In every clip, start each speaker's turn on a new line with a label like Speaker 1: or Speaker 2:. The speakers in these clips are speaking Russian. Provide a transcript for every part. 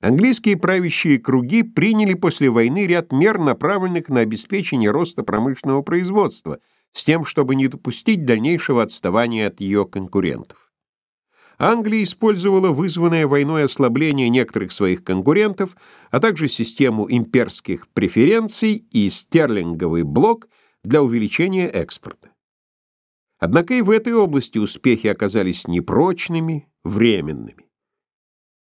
Speaker 1: Английские правящие круги приняли после войны ряд мер, направленных на обеспечение роста промышленного производства, с тем, чтобы не допустить дальнейшего отставания от ее конкурентов. Англия использовала вызванное войной ослабление некоторых своих конкурентов, а также систему имперских преференций и стерлинговый блок для увеличения экспорта. Однако и в этой области успехи оказались непрочными, временными.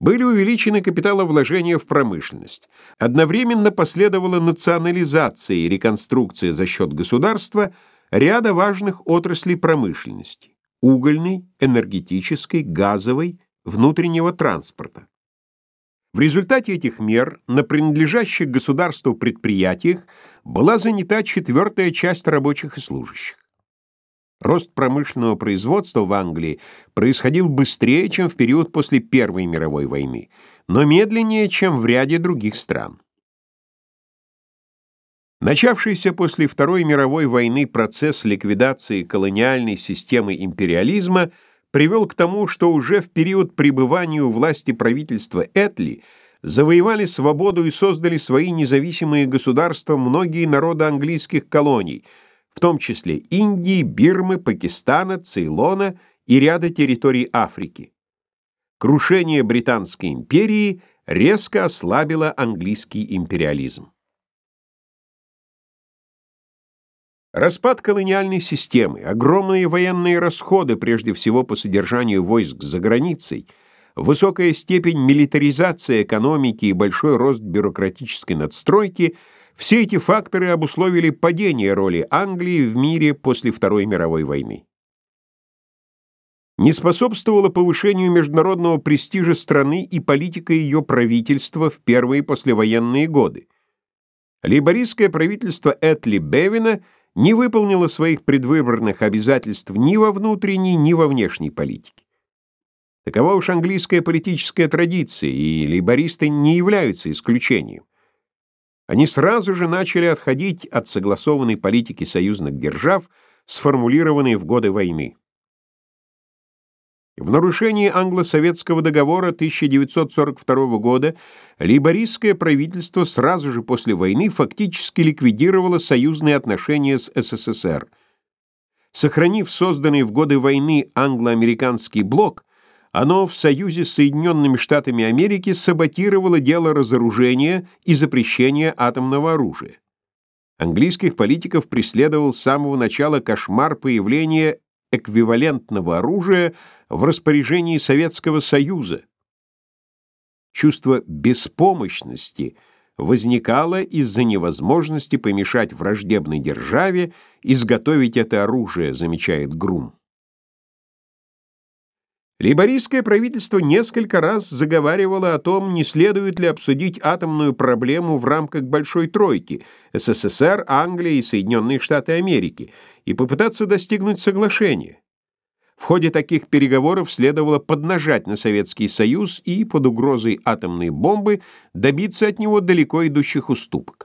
Speaker 1: Были увеличены капиталовложения в промышленность. Одновременно последовала национализация и реконструкция за счет государства ряда важных отраслей промышленности – угольной, энергетической, газовой, внутреннего транспорта. В результате этих мер на принадлежащих государству предприятиях была занята четвертая часть рабочих и служащих. Рост промышленного производства в Англии происходил быстрее, чем в период после Первой мировой войны, но медленнее, чем в ряде других стран. Начавшийся после Второй мировой войны процесс ликвидации колониальной системы империализма привел к тому, что уже в период пребывания у власти правительства Этли завоевали свободу и создали свои независимые государства многие народы английских колоний – в том числе Индии, Бирмы, Пакистана, Цейлона и ряда территорий Африки. Крушение Британской империи резко ослабило английский империализм. Распад колониальной системы, огромные военные расходы, прежде всего по содержанию войск за границей, высокая степень милитаризации экономики и большой рост бюрократической надстройки – все эти факторы обусловили падение роли Англии в мире после Второй мировой войны. Не способствовало повышению международного престижа страны и политика ее правительства в первые послевоенные годы. Лейбористское правительство Этли Бевина не выполнило своих предвыборных обязательств ни во внутренней, ни во внешней политике. Такова уж английская политическая традиция, и лейбористы не являются исключением. Они сразу же начали отходить от согласованной политики союзных держав, сформулированной в годы войны. В нарушении англо-советского договора 1942 года лейбористское правительство сразу же после войны фактически ликвидировало союзные отношения с СССР. Сохранив созданный в годы войны англо-американский блок, оно в союзе с Соединенными Штатами Америки саботировало дело разоружения и запрещения атомного оружия. Английских политиков преследовал с самого начала кошмар появления эквивалентного оружия в распоряжении Советского Союза. Чувство беспомощности возникало из-за невозможности помешать враждебной державе изготовить это оружие, замечает Грум. Лейбористское правительство несколько раз заговаривало о том, не следует ли обсудить атомную проблему в рамках Большой Тройки СССР, Англия и Соединенные Штаты Америки и попытаться достигнуть соглашения. В ходе таких переговоров следовало поднажать на Советский Союз и под угрозой атомной бомбы добиться от него далеко идущих уступок.